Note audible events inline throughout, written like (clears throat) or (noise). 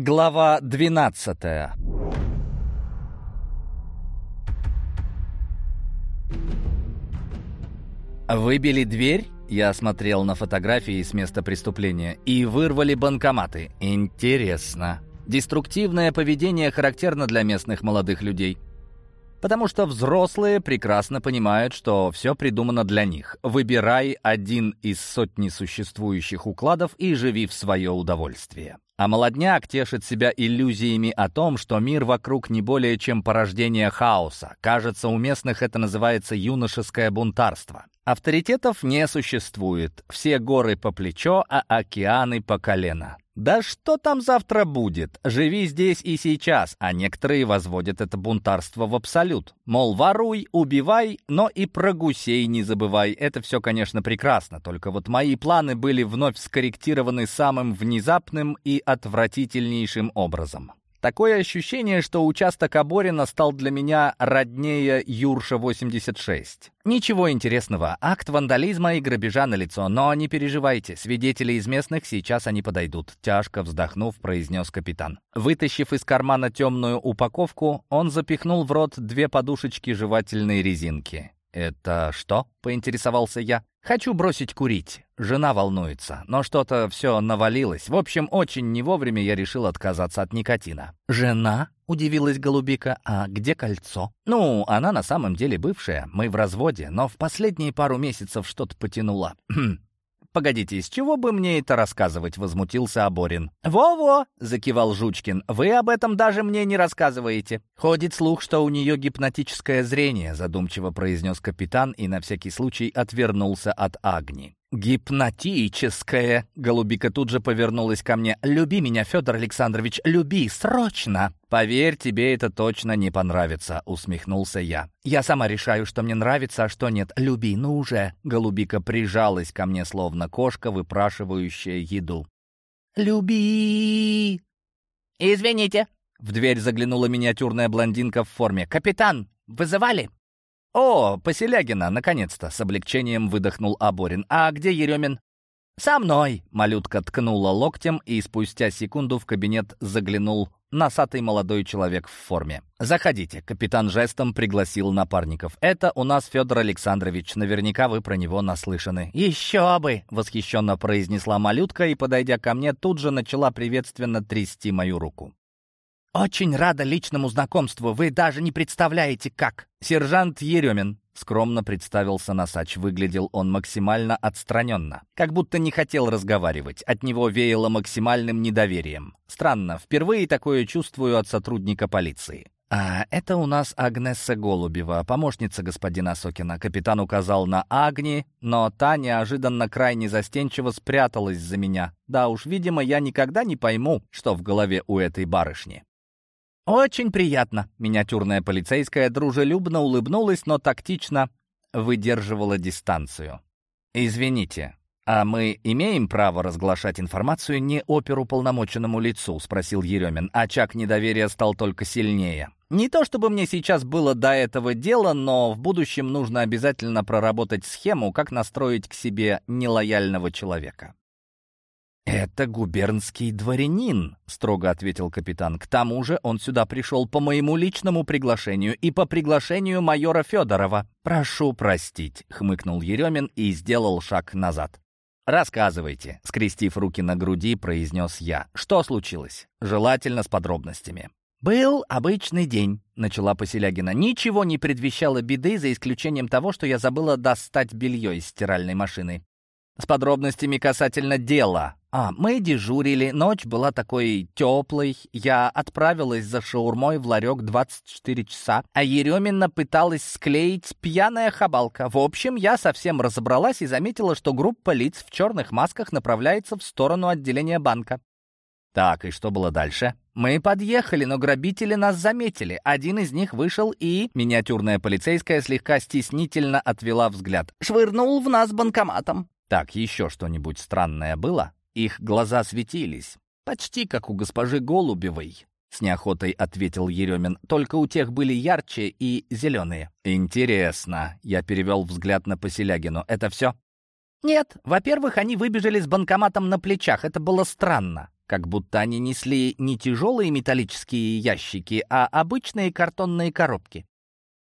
Глава 12 Выбили дверь, я смотрел на фотографии с места преступления, и вырвали банкоматы. Интересно. Деструктивное поведение характерно для местных молодых людей. Потому что взрослые прекрасно понимают, что все придумано для них. Выбирай один из сотни существующих укладов и живи в свое удовольствие. А молодняк тешит себя иллюзиями о том, что мир вокруг не более чем порождение хаоса. Кажется, у местных это называется юношеское бунтарство. Авторитетов не существует. Все горы по плечо, а океаны по колено. Да что там завтра будет? Живи здесь и сейчас, а некоторые возводят это бунтарство в абсолют. Мол, воруй, убивай, но и про гусей не забывай. Это все, конечно, прекрасно, только вот мои планы были вновь скорректированы самым внезапным и отвратительнейшим образом. Такое ощущение, что участок Аборина стал для меня роднее Юрша-86. Ничего интересного, акт вандализма и грабежа на лицо, но не переживайте, свидетели из местных сейчас они подойдут, тяжко вздохнув, произнес капитан. Вытащив из кармана темную упаковку, он запихнул в рот две подушечки жевательной резинки. «Это что?» — поинтересовался я. «Хочу бросить курить. Жена волнуется, но что-то все навалилось. В общем, очень не вовремя я решил отказаться от никотина». «Жена?» — удивилась Голубика. «А где кольцо?» «Ну, она на самом деле бывшая. Мы в разводе, но в последние пару месяцев что-то потянула. (clears throat) «Погодите, из чего бы мне это рассказывать?» — возмутился Аборин. «Во-во!» — закивал Жучкин. «Вы об этом даже мне не рассказываете». «Ходит слух, что у нее гипнотическое зрение», — задумчиво произнес капитан и на всякий случай отвернулся от Агни. «Гипнотическое!» — Голубика тут же повернулась ко мне. «Люби меня, Федор Александрович, люби, срочно!» «Поверь, тебе это точно не понравится», — усмехнулся я. «Я сама решаю, что мне нравится, а что нет. Люби, ну уже!» Голубика прижалась ко мне, словно кошка, выпрашивающая еду. «Люби!» «Извините!» — в дверь заглянула миниатюрная блондинка в форме. «Капитан, вызывали?» «О, Поселягина, наконец-то!» — с облегчением выдохнул Аборин. «А где Еремин?» «Со мной!» — малютка ткнула локтем, и спустя секунду в кабинет заглянул носатый молодой человек в форме. «Заходите», — капитан жестом пригласил напарников. «Это у нас Федор Александрович, наверняка вы про него наслышаны». «Еще бы!» — восхищенно произнесла малютка и, подойдя ко мне, тут же начала приветственно трясти мою руку. «Очень рада личному знакомству. Вы даже не представляете, как!» «Сержант Еремин», — скромно представился Носач. Выглядел он максимально отстраненно. Как будто не хотел разговаривать. От него веяло максимальным недоверием. Странно, впервые такое чувствую от сотрудника полиции. «А это у нас Агнесса Голубева, помощница господина Сокина». Капитан указал на Агни, но та неожиданно крайне застенчиво спряталась за меня. Да уж, видимо, я никогда не пойму, что в голове у этой барышни. «Очень приятно!» Миниатюрная полицейская дружелюбно улыбнулась, но тактично выдерживала дистанцию. «Извините, а мы имеем право разглашать информацию не оперуполномоченному лицу?» — спросил Еремин. Очаг недоверия стал только сильнее. «Не то чтобы мне сейчас было до этого дела, но в будущем нужно обязательно проработать схему, как настроить к себе нелояльного человека». «Это губернский дворянин», — строго ответил капитан. «К тому же он сюда пришел по моему личному приглашению и по приглашению майора Федорова». «Прошу простить», — хмыкнул Еремин и сделал шаг назад. «Рассказывайте», — скрестив руки на груди, произнес я. «Что случилось? Желательно с подробностями». «Был обычный день», — начала Поселягина. «Ничего не предвещало беды, за исключением того, что я забыла достать белье из стиральной машины. С подробностями касательно дела», а, мы дежурили, ночь была такой теплой. Я отправилась за шаурмой в ларек 24 часа, а Еремина пыталась склеить пьяная хабалка. В общем, я совсем разобралась и заметила, что группа лиц в черных масках направляется в сторону отделения банка. Так, и что было дальше? Мы подъехали, но грабители нас заметили. Один из них вышел и... Миниатюрная полицейская слегка стеснительно отвела взгляд. Швырнул в нас банкоматом. Так, еще что-нибудь странное было? Их глаза светились, почти как у госпожи Голубевой. С неохотой ответил Еремин. Только у тех были ярче и зеленые. Интересно. Я перевел взгляд на Поселягину. Это все? Нет. Во-первых, они выбежали с банкоматом на плечах. Это было странно. как будто они несли не тяжелые металлические ящики, а обычные картонные коробки.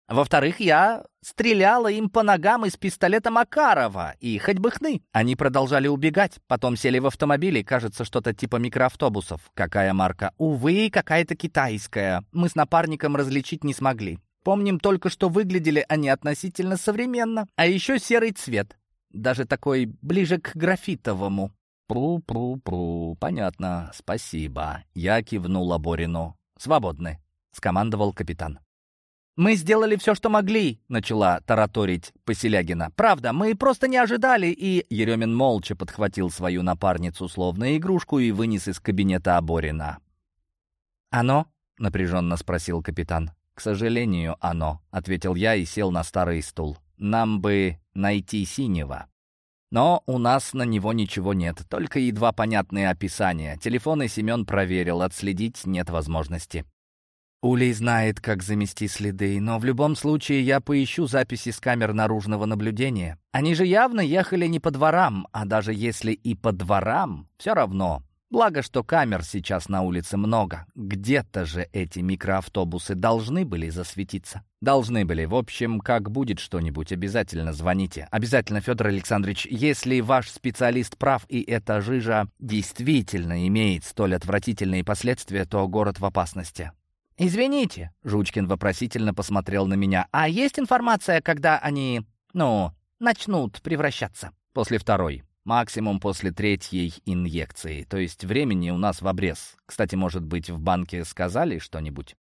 Во-вторых, я стреляла им по ногам из пистолета Макарова, и хоть бы хны. Они продолжали убегать, потом сели в автомобили, кажется, что-то типа микроавтобусов. Какая марка? Увы, какая-то китайская. Мы с напарником различить не смогли. Помним только, что выглядели они относительно современно, а еще серый цвет. Даже такой ближе к графитовому. «Пру-пру-пру, понятно, спасибо». Я кивнул Борину. «Свободны», — скомандовал капитан. «Мы сделали все, что могли», — начала тараторить Поселягина. «Правда, мы просто не ожидали, и...» Еремин молча подхватил свою напарницу словно игрушку и вынес из кабинета Аборина. «Оно?» — напряженно спросил капитан. «К сожалению, оно», — ответил я и сел на старый стул. «Нам бы найти синего». Но у нас на него ничего нет, только едва понятные описания. Телефоны Семен проверил, отследить нет возможности. Улей знает, как замести следы, но в любом случае я поищу записи с камер наружного наблюдения. Они же явно ехали не по дворам, а даже если и по дворам, все равно. Благо, что камер сейчас на улице много. Где-то же эти микроавтобусы должны были засветиться. Должны были. В общем, как будет что-нибудь, обязательно звоните. Обязательно, Федор Александрович, если ваш специалист прав и эта жижа действительно имеет столь отвратительные последствия, то город в опасности. «Извините», — Жучкин вопросительно посмотрел на меня, «а есть информация, когда они, ну, начнут превращаться?» «После второй. Максимум после третьей инъекции. То есть времени у нас в обрез. Кстати, может быть, в банке сказали что-нибудь?»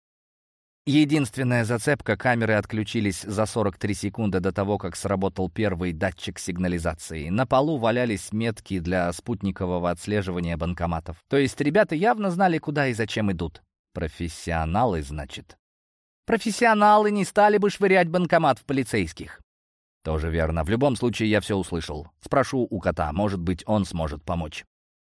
Единственная зацепка — камеры отключились за 43 секунды до того, как сработал первый датчик сигнализации. На полу валялись метки для спутникового отслеживания банкоматов. То есть ребята явно знали, куда и зачем идут. Профессионалы, значит. Профессионалы не стали бы швырять банкомат в полицейских. Тоже верно. В любом случае, я все услышал. Спрошу у кота, может быть, он сможет помочь.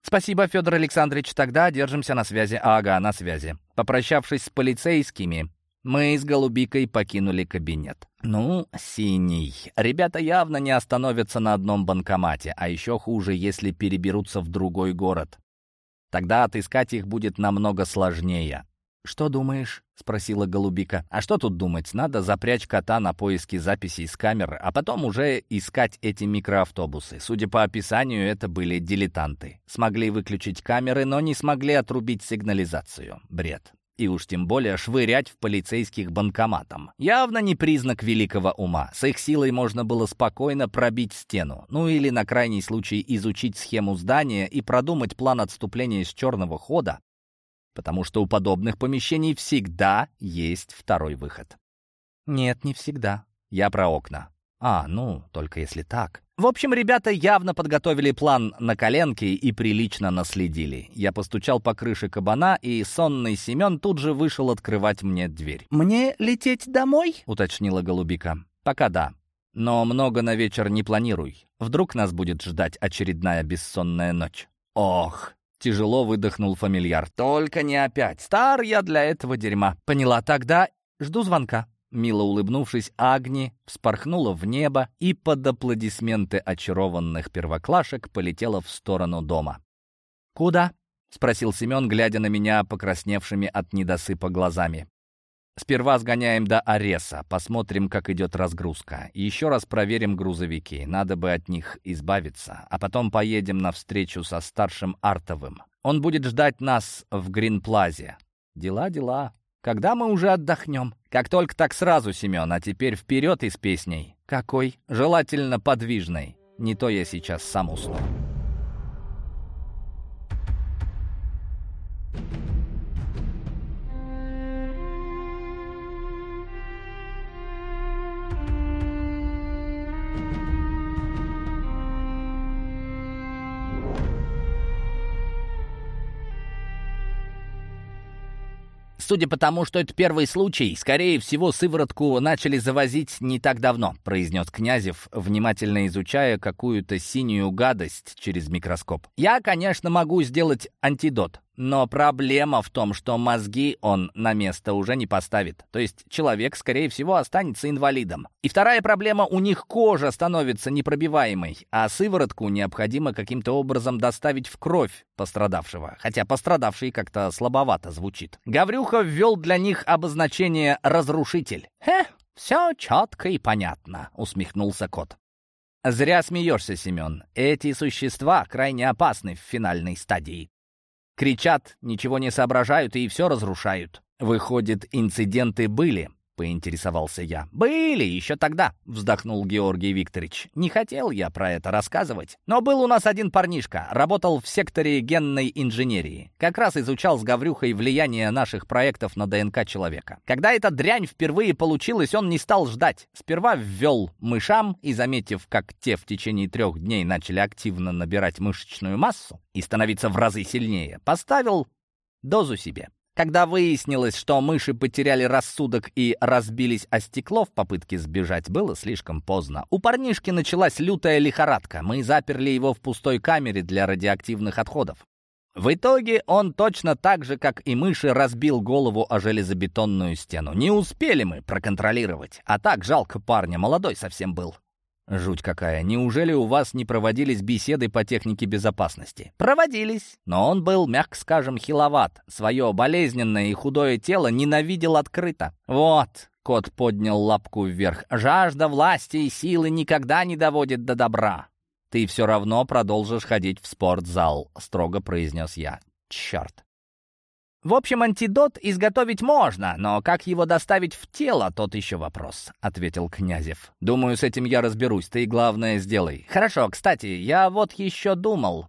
Спасибо, Федор Александрович. Тогда держимся на связи. Ага, на связи. Попрощавшись с полицейскими, мы с Голубикой покинули кабинет. Ну, синий. Ребята явно не остановятся на одном банкомате, а еще хуже, если переберутся в другой город. Тогда отыскать их будет намного сложнее. «Что думаешь?» — спросила Голубика. «А что тут думать? Надо запрячь кота на поиски записей с камер, а потом уже искать эти микроавтобусы. Судя по описанию, это были дилетанты. Смогли выключить камеры, но не смогли отрубить сигнализацию. Бред и уж тем более швырять в полицейских банкоматом. Явно не признак великого ума. С их силой можно было спокойно пробить стену, ну или на крайний случай изучить схему здания и продумать план отступления из черного хода, потому что у подобных помещений всегда есть второй выход. Нет, не всегда. Я про окна. А, ну, только если так. В общем, ребята явно подготовили план на коленке и прилично наследили. Я постучал по крыше кабана, и сонный Семен тут же вышел открывать мне дверь. «Мне лететь домой?» — уточнила голубика. «Пока да. Но много на вечер не планируй. Вдруг нас будет ждать очередная бессонная ночь». «Ох!» — тяжело выдохнул фамильяр. «Только не опять. Стар я для этого дерьма». «Поняла. Тогда жду звонка». Мило улыбнувшись, Агни вспорхнула в небо и под аплодисменты очарованных первоклашек полетела в сторону дома. «Куда?» — спросил Семен, глядя на меня покрасневшими от недосыпа глазами. «Сперва сгоняем до Ареса, посмотрим, как идет разгрузка. Еще раз проверим грузовики, надо бы от них избавиться, а потом поедем на встречу со старшим Артовым. Он будет ждать нас в Гринплазе. Дела, дела. Когда мы уже отдохнем?» Как только так сразу, Семен, а теперь вперед и с песней. Какой? Желательно подвижной. Не то я сейчас сам усну. Судя по тому, что это первый случай, скорее всего, сыворотку начали завозить не так давно», — произнес Князев, внимательно изучая какую-то синюю гадость через микроскоп. «Я, конечно, могу сделать антидот, Но проблема в том, что мозги он на место уже не поставит. То есть человек, скорее всего, останется инвалидом. И вторая проблема, у них кожа становится непробиваемой, а сыворотку необходимо каким-то образом доставить в кровь пострадавшего. Хотя пострадавший как-то слабовато звучит. Гаврюха ввел для них обозначение «разрушитель». «Хе, все четко и понятно», — усмехнулся кот. «Зря смеешься, Семен. Эти существа крайне опасны в финальной стадии. Кричат, ничего не соображают и все разрушают. Выходит, инциденты были, поинтересовался я. «Были еще тогда», — вздохнул Георгий Викторович. «Не хотел я про это рассказывать. Но был у нас один парнишка, работал в секторе генной инженерии. Как раз изучал с Гаврюхой влияние наших проектов на ДНК человека. Когда эта дрянь впервые получилась, он не стал ждать. Сперва ввел мышам и, заметив, как те в течение трех дней начали активно набирать мышечную массу и становиться в разы сильнее, поставил дозу себе. Когда выяснилось, что мыши потеряли рассудок и разбились о стекло в попытке сбежать, было слишком поздно. У парнишки началась лютая лихорадка. Мы заперли его в пустой камере для радиоактивных отходов. В итоге он точно так же, как и мыши, разбил голову о железобетонную стену. Не успели мы проконтролировать. А так жалко парня, молодой совсем был. Жуть какая. Неужели у вас не проводились беседы по технике безопасности? Проводились, но он был, мягко скажем, хиловат. Свое болезненное и худое тело ненавидел открыто. Вот, кот поднял лапку вверх. Жажда власти и силы никогда не доводит до добра. Ты все равно продолжишь ходить в спортзал, строго произнес я. Черт. В общем, антидот изготовить можно, но как его доставить в тело, тот еще вопрос», — ответил Князев. «Думаю, с этим я разберусь, ты главное сделай». «Хорошо, кстати, я вот еще думал».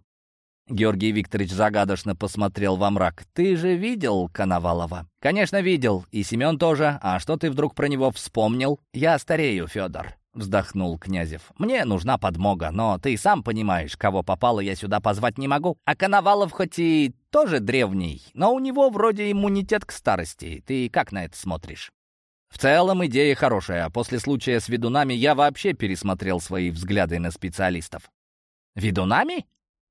Георгий Викторович загадочно посмотрел во мрак. «Ты же видел Коновалова?» «Конечно, видел. И Семен тоже. А что ты вдруг про него вспомнил?» «Я старею, Федор вздохнул Князев. «Мне нужна подмога, но ты сам понимаешь, кого попало, я сюда позвать не могу. А Коновалов хоть и тоже древний, но у него вроде иммунитет к старости. Ты как на это смотришь?» В целом идея хорошая, а после случая с ведунами я вообще пересмотрел свои взгляды на специалистов. «Ведунами?»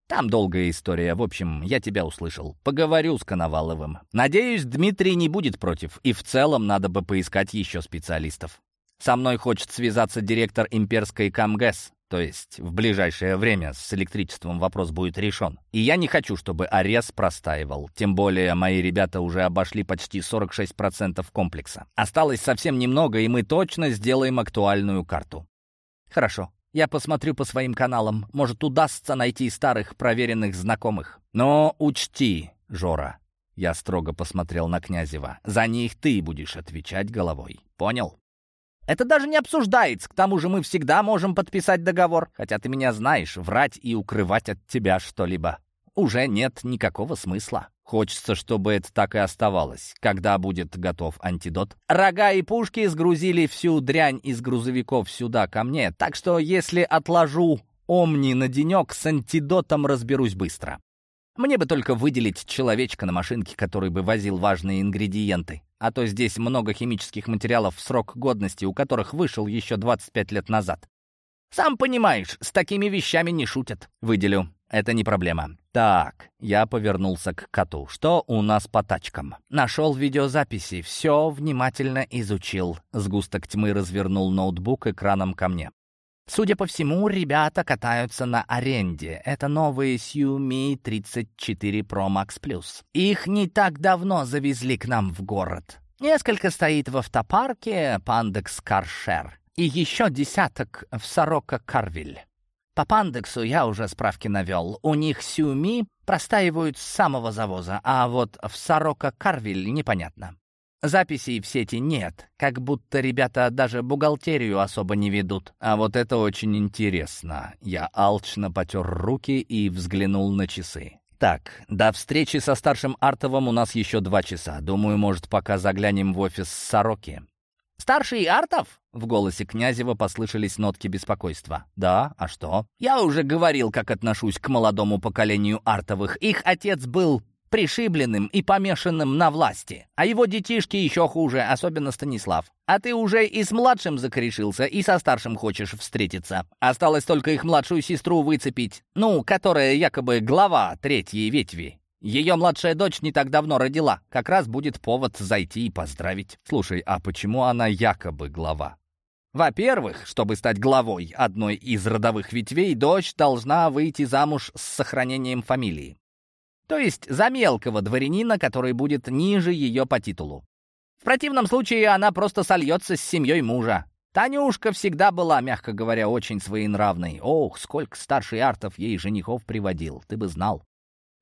Там долгая история. В общем, я тебя услышал. Поговорю с Коноваловым. Надеюсь, Дмитрий не будет против. И в целом надо бы поискать еще специалистов. Со мной хочет связаться директор имперской КамГЭС, то есть в ближайшее время с электричеством вопрос будет решен. И я не хочу, чтобы Арес простаивал. Тем более мои ребята уже обошли почти 46% комплекса. Осталось совсем немного, и мы точно сделаем актуальную карту. Хорошо. Я посмотрю по своим каналам. Может, удастся найти старых проверенных знакомых. Но учти, Жора, я строго посмотрел на Князева, за них ты будешь отвечать головой. Понял? Это даже не обсуждается. К тому же мы всегда можем подписать договор. Хотя ты меня знаешь, врать и укрывать от тебя что-либо уже нет никакого смысла. Хочется, чтобы это так и оставалось. Когда будет готов антидот? Рога и пушки сгрузили всю дрянь из грузовиков сюда ко мне, так что если отложу Омни на денек, с антидотом разберусь быстро. Мне бы только выделить человечка на машинке, который бы возил важные ингредиенты. А то здесь много химических материалов в срок годности, у которых вышел еще 25 лет назад. Сам понимаешь, с такими вещами не шутят. Выделю. Это не проблема. Так, я повернулся к коту. Что у нас по тачкам? Нашел видеозаписи, все внимательно изучил. Сгусток тьмы развернул ноутбук экраном ко мне. Судя по всему, ребята катаются на аренде. Это новые Xiaomi 34 Pro Max Plus. Их не так давно завезли к нам в город. Несколько стоит в автопарке Пандекс Каршер. И еще десяток в Сорока Карвиль. По Пандексу я уже справки навел. У них Xiaomi простаивают с самого завоза, а вот в Сорока Карвиль непонятно. Записей в сети нет, как будто ребята даже бухгалтерию особо не ведут. А вот это очень интересно. Я алчно потер руки и взглянул на часы. Так, до встречи со старшим Артовым у нас еще два часа. Думаю, может, пока заглянем в офис Сороки. «Старший Артов?» — в голосе Князева послышались нотки беспокойства. «Да, а что?» «Я уже говорил, как отношусь к молодому поколению Артовых. Их отец был пришибленным и помешанным на власти. А его детишки еще хуже, особенно Станислав. А ты уже и с младшим закорешился, и со старшим хочешь встретиться. Осталось только их младшую сестру выцепить, ну, которая якобы глава третьей ветви. Ее младшая дочь не так давно родила. Как раз будет повод зайти и поздравить. Слушай, а почему она якобы глава? Во-первых, чтобы стать главой одной из родовых ветвей, дочь должна выйти замуж с сохранением фамилии. То есть за мелкого дворянина, который будет ниже ее по титулу. В противном случае она просто сольется с семьей мужа. Танюшка всегда была, мягко говоря, очень своенравной. Ох, сколько старший Артов ей женихов приводил, ты бы знал.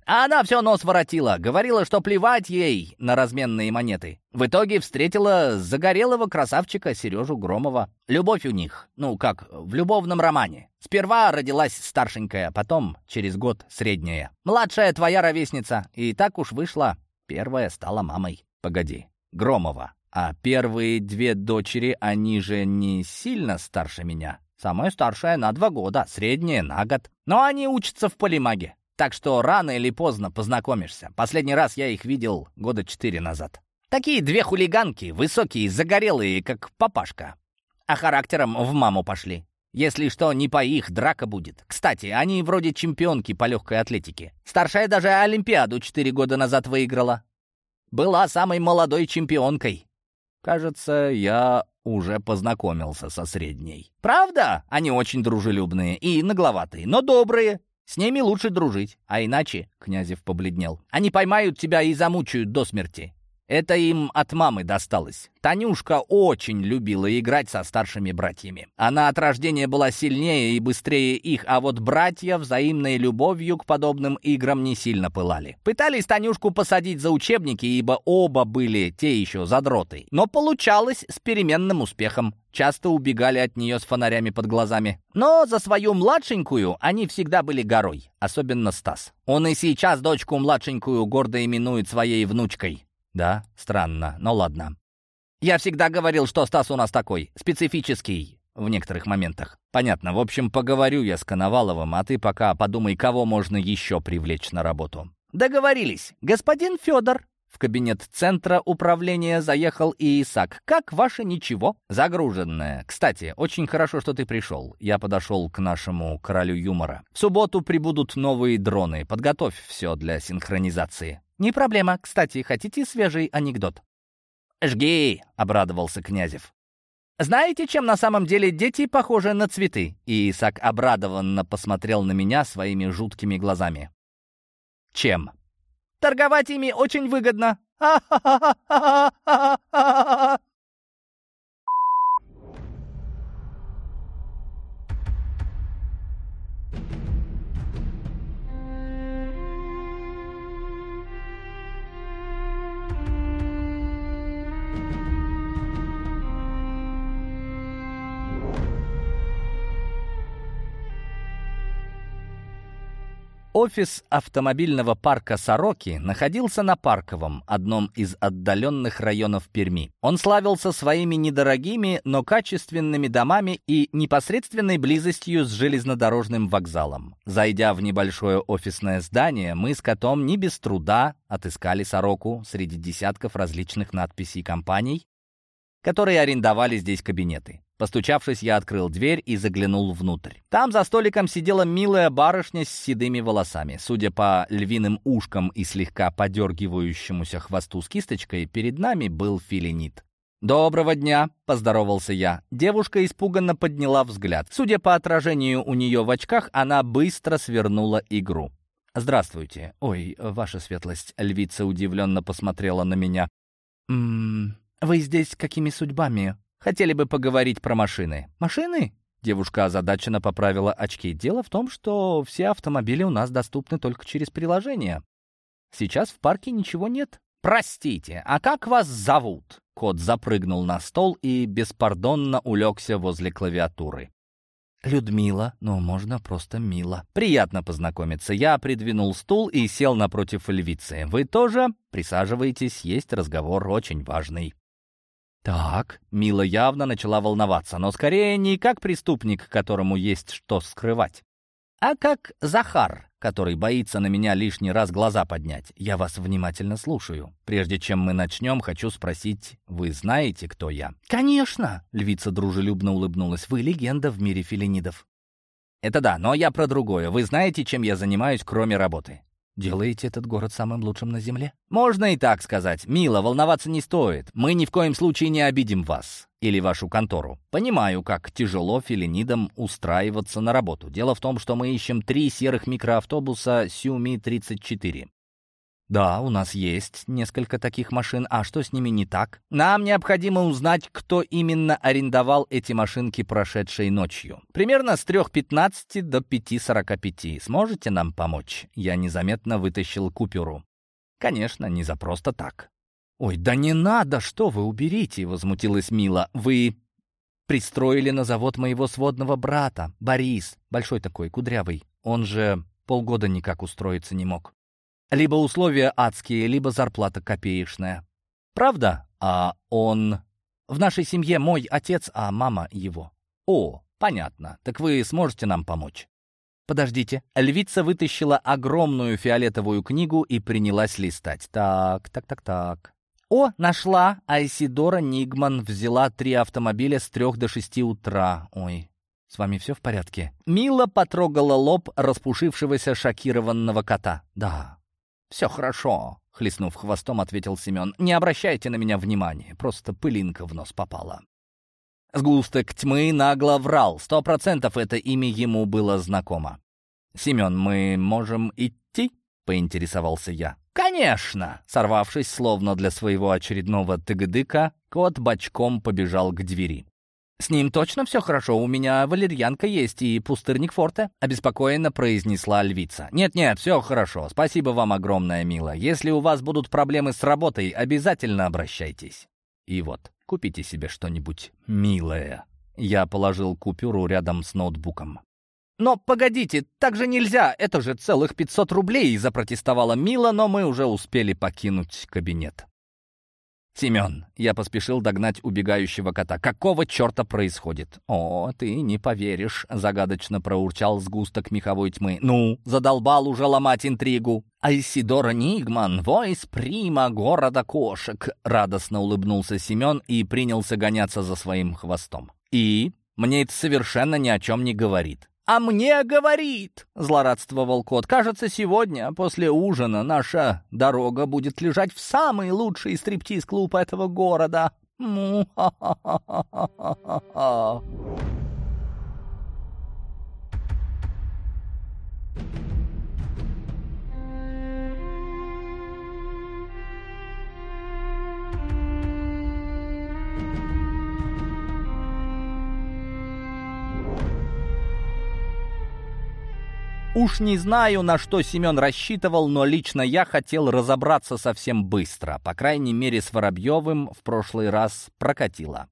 А она все нос воротила, говорила, что плевать ей на разменные монеты. В итоге встретила загорелого красавчика Сережу Громова. Любовь у них, ну, как в любовном романе. Сперва родилась старшенькая, потом, через год, средняя. Младшая твоя ровесница, и так уж вышла. Первая стала мамой. Погоди, Громова. А первые две дочери, они же не сильно старше меня. Самая старшая на два года, средняя на год. Но они учатся в полимаге. Так что рано или поздно познакомишься. Последний раз я их видел года четыре назад. Такие две хулиганки, высокие, загорелые, как папашка. А характером в маму пошли. Если что, не по их, драка будет. Кстати, они вроде чемпионки по легкой атлетике. Старшая даже Олимпиаду четыре года назад выиграла. Была самой молодой чемпионкой. Кажется, я уже познакомился со средней. Правда? Они очень дружелюбные и нагловатые, но добрые. С ними лучше дружить, а иначе, — Князев побледнел, — они поймают тебя и замучают до смерти. Это им от мамы досталось. Танюшка очень любила играть со старшими братьями. Она от рождения была сильнее и быстрее их, а вот братья взаимной любовью к подобным играм не сильно пылали. Пытались Танюшку посадить за учебники, ибо оба были те еще задроты. Но получалось с переменным успехом. Часто убегали от нее с фонарями под глазами. Но за свою младшенькую они всегда были горой, особенно Стас. Он и сейчас дочку младшенькую гордо именует своей внучкой. Да, странно, но ладно. Я всегда говорил, что Стас у нас такой, специфический в некоторых моментах. Понятно, в общем, поговорю я с Коноваловым, а ты пока подумай, кого можно еще привлечь на работу. Договорились. Господин Федор. В кабинет центра управления заехал и Исаак. «Как ваше ничего?» «Загруженное. Кстати, очень хорошо, что ты пришел. Я подошел к нашему королю юмора. В субботу прибудут новые дроны. Подготовь все для синхронизации». «Не проблема. Кстати, хотите свежий анекдот?» «Жги!» — обрадовался Князев. «Знаете, чем на самом деле дети похожи на цветы?» И Исаак обрадованно посмотрел на меня своими жуткими глазами. «Чем?» «Торговать ими очень выгодно!» (laughs) Офис автомобильного парка «Сороки» находился на Парковом, одном из отдаленных районов Перми. Он славился своими недорогими, но качественными домами и непосредственной близостью с железнодорожным вокзалом. Зайдя в небольшое офисное здание, мы с котом не без труда отыскали «Сороку» среди десятков различных надписей компаний, которые арендовали здесь кабинеты. Постучавшись, я открыл дверь и заглянул внутрь. Там за столиком сидела милая барышня с седыми волосами. Судя по львиным ушкам и слегка подергивающемуся хвосту с кисточкой, перед нами был филинит. «Доброго дня!» — поздоровался я. Девушка испуганно подняла взгляд. Судя по отражению у нее в очках, она быстро свернула игру. «Здравствуйте. Ой, ваша светлость!» — львица удивленно посмотрела на меня. «Ммм, вы здесь какими судьбами?» Хотели бы поговорить про машины. Машины? Девушка озадаченно поправила очки. Дело в том, что все автомобили у нас доступны только через приложение. Сейчас в парке ничего нет. Простите, а как вас зовут? Кот запрыгнул на стол и беспардонно улегся возле клавиатуры. «Людмила, но можно просто Мила. Приятно познакомиться. Я придвинул стул и сел напротив львицы. Вы тоже? Присаживайтесь, есть разговор очень важный». Так, Мила явно начала волноваться, но скорее не как преступник, которому есть что скрывать, а как Захар, который боится на меня лишний раз глаза поднять. Я вас внимательно слушаю. Прежде чем мы начнем, хочу спросить, вы знаете, кто я? Конечно, львица дружелюбно улыбнулась. Вы легенда в мире филинидов. Это да, но я про другое. Вы знаете, чем я занимаюсь, кроме работы? Делаете этот город самым лучшим на Земле? Можно и так сказать. Мило, волноваться не стоит. Мы ни в коем случае не обидим вас или вашу контору. Понимаю, как тяжело филинидам устраиваться на работу. Дело в том, что мы ищем три серых микроавтобуса Сюми-34. «Да, у нас есть несколько таких машин. А что с ними не так? Нам необходимо узнать, кто именно арендовал эти машинки прошедшей ночью. Примерно с 3.15 до 5.45. Сможете нам помочь?» Я незаметно вытащил купюру. «Конечно, не за просто так». «Ой, да не надо, что вы, уберите!» — возмутилась Мила. «Вы пристроили на завод моего сводного брата, Борис, большой такой, кудрявый. Он же полгода никак устроиться не мог. Либо условия адские, либо зарплата копеечная. Правда? А он... В нашей семье мой отец, а мама его. О, понятно. Так вы сможете нам помочь? Подождите. Львица вытащила огромную фиолетовую книгу и принялась листать. Так, так, так, так. О, нашла. Айсидора Нигман взяла три автомобиля с трех до шести утра. Ой, с вами все в порядке? Мила потрогала лоб распушившегося шокированного кота. Да, «Все хорошо», — хлестнув хвостом, ответил Семен. «Не обращайте на меня внимания, просто пылинка в нос попала». Сгусток тьмы нагло врал. Сто процентов это имя ему было знакомо. «Семен, мы можем идти?» — поинтересовался я. «Конечно!» Сорвавшись, словно для своего очередного тыгдыка, кот бочком побежал к двери. «С ним точно все хорошо? У меня валерьянка есть и пустырник форте», — обеспокоенно произнесла львица. «Нет-нет, все хорошо. Спасибо вам огромное, мило. Если у вас будут проблемы с работой, обязательно обращайтесь. И вот, купите себе что-нибудь милое». Я положил купюру рядом с ноутбуком. «Но погодите, так же нельзя, это же целых 500 рублей!» — запротестовала Мила, но мы уже успели покинуть кабинет. «Семен!» — я поспешил догнать убегающего кота. «Какого черта происходит?» «О, ты не поверишь!» — загадочно проурчал сгусток меховой тьмы. «Ну, задолбал уже ломать интригу!» «Айсидора Нигман, войс прима города кошек!» — радостно улыбнулся Семен и принялся гоняться за своим хвостом. «И? Мне это совершенно ни о чем не говорит. «А мне говорит!» — злорадствовал кот. «Кажется, сегодня, после ужина, наша дорога будет лежать в самый лучший стриптиз-клуб этого города. Му-ха-ха-ха-ха-ха-ха!» Уж не знаю, на что Семен рассчитывал, но лично я хотел разобраться совсем быстро. По крайней мере, с Воробьевым в прошлый раз прокатило.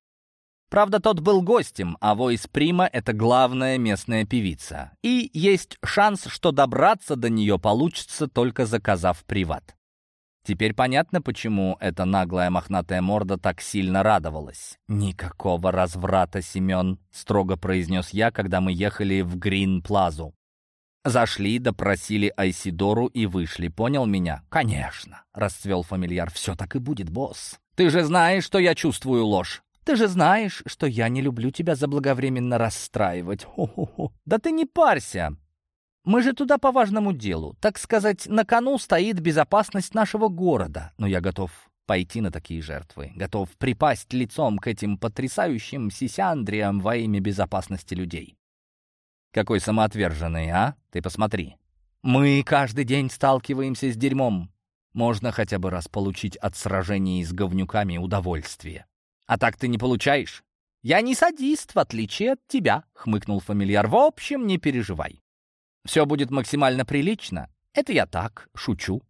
Правда, тот был гостем, а Войс Прима — это главная местная певица. И есть шанс, что добраться до нее получится, только заказав приват. Теперь понятно, почему эта наглая мохнатая морда так сильно радовалась. «Никакого разврата, Семен», — строго произнес я, когда мы ехали в Грин-Плазу. Зашли, допросили Айсидору и вышли. Понял меня? Конечно, расцвел фамильяр. Все так и будет, босс. Ты же знаешь, что я чувствую ложь. Ты же знаешь, что я не люблю тебя заблаговременно расстраивать. Хо-хо-хо. Да ты не парься. Мы же туда по важному делу. Так сказать, на кону стоит безопасность нашего города. Но я готов пойти на такие жертвы. Готов припасть лицом к этим потрясающим сисяндриям во имя безопасности людей. Какой самоотверженный, а? Ты посмотри. Мы каждый день сталкиваемся с дерьмом. Можно хотя бы раз получить от сражений с говнюками удовольствие. А так ты не получаешь? Я не садист, в отличие от тебя, хмыкнул фамильяр. В общем, не переживай. Все будет максимально прилично. Это я так, шучу.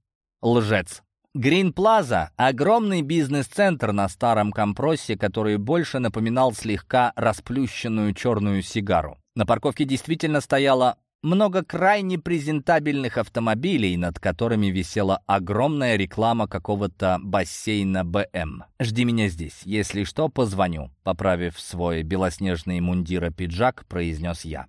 Лжец. Грин Плаза — огромный бизнес-центр на старом компросе, который больше напоминал слегка расплющенную черную сигару. На парковке действительно стояло много крайне презентабельных автомобилей, над которыми висела огромная реклама какого-то бассейна БМ. «Жди меня здесь. Если что, позвоню», — поправив свой белоснежный мундира пиджак, произнес я.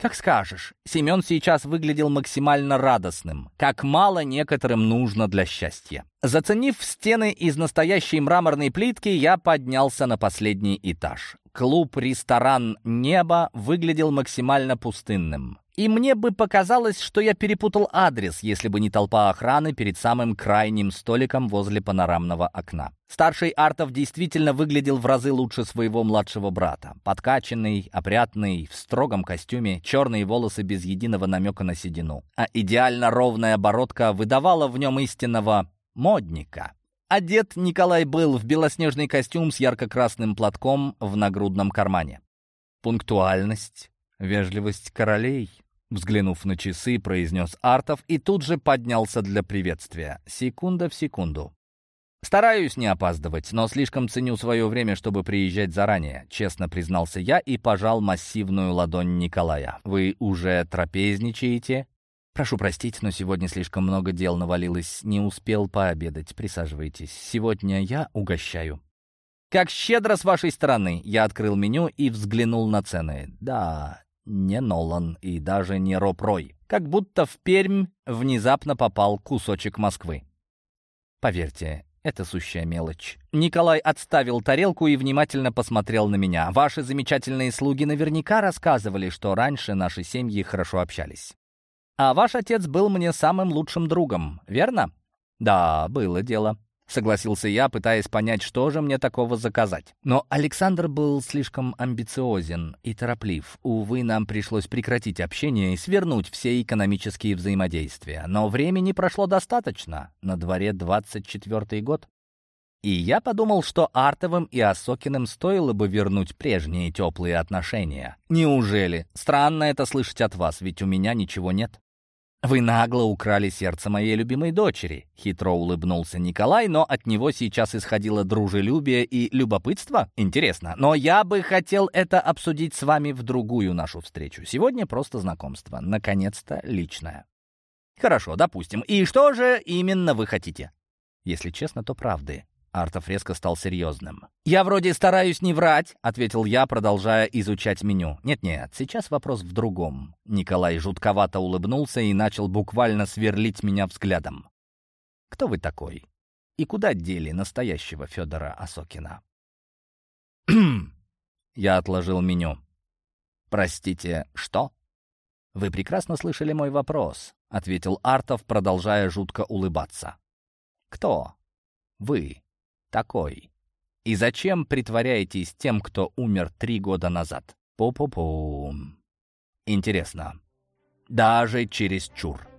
«Как скажешь. Семен сейчас выглядел максимально радостным. Как мало некоторым нужно для счастья». Заценив стены из настоящей мраморной плитки, я поднялся на последний этаж. Клуб-ресторан «Небо» выглядел максимально пустынным. И мне бы показалось, что я перепутал адрес, если бы не толпа охраны перед самым крайним столиком возле панорамного окна. Старший Артов действительно выглядел в разы лучше своего младшего брата. Подкачанный, опрятный, в строгом костюме, черные волосы без единого намека на седину. А идеально ровная бородка выдавала в нем истинного модника. Одет Николай был в белоснежный костюм с ярко-красным платком в нагрудном кармане. Пунктуальность, вежливость королей. Взглянув на часы, произнес Артов и тут же поднялся для приветствия. Секунда в секунду. «Стараюсь не опаздывать, но слишком ценю свое время, чтобы приезжать заранее», честно признался я и пожал массивную ладонь Николая. «Вы уже трапезничаете?» «Прошу простить, но сегодня слишком много дел навалилось. Не успел пообедать. Присаживайтесь. Сегодня я угощаю». «Как щедро с вашей стороны!» Я открыл меню и взглянул на цены. «Да, не Нолан и даже не Роб Рой. Как будто в Пермь внезапно попал кусочек Москвы. Поверьте, это сущая мелочь. Николай отставил тарелку и внимательно посмотрел на меня. Ваши замечательные слуги наверняка рассказывали, что раньше наши семьи хорошо общались. А ваш отец был мне самым лучшим другом, верно? Да, было дело. Согласился я, пытаясь понять, что же мне такого заказать. Но Александр был слишком амбициозен и тороплив. Увы, нам пришлось прекратить общение и свернуть все экономические взаимодействия. Но времени прошло достаточно. На дворе 24-й год. И я подумал, что Артовым и Осокиным стоило бы вернуть прежние теплые отношения. Неужели? Странно это слышать от вас, ведь у меня ничего нет. «Вы нагло украли сердце моей любимой дочери», — хитро улыбнулся Николай, но от него сейчас исходило дружелюбие и любопытство. Интересно, но я бы хотел это обсудить с вами в другую нашу встречу. Сегодня просто знакомство, наконец-то личное. Хорошо, допустим. И что же именно вы хотите? Если честно, то правды. Артов резко стал серьезным. «Я вроде стараюсь не врать», — ответил я, продолжая изучать меню. «Нет-нет, сейчас вопрос в другом». Николай жутковато улыбнулся и начал буквально сверлить меня взглядом. «Кто вы такой? И куда дели настоящего Федора Осокина?» (clears throat) Я отложил меню. «Простите, что?» «Вы прекрасно слышали мой вопрос», — ответил Артов, продолжая жутко улыбаться. «Кто? Вы?» Такой? И зачем притворяетесь тем, кто умер три года назад? Пу-пу-пу. Интересно. Даже через чур.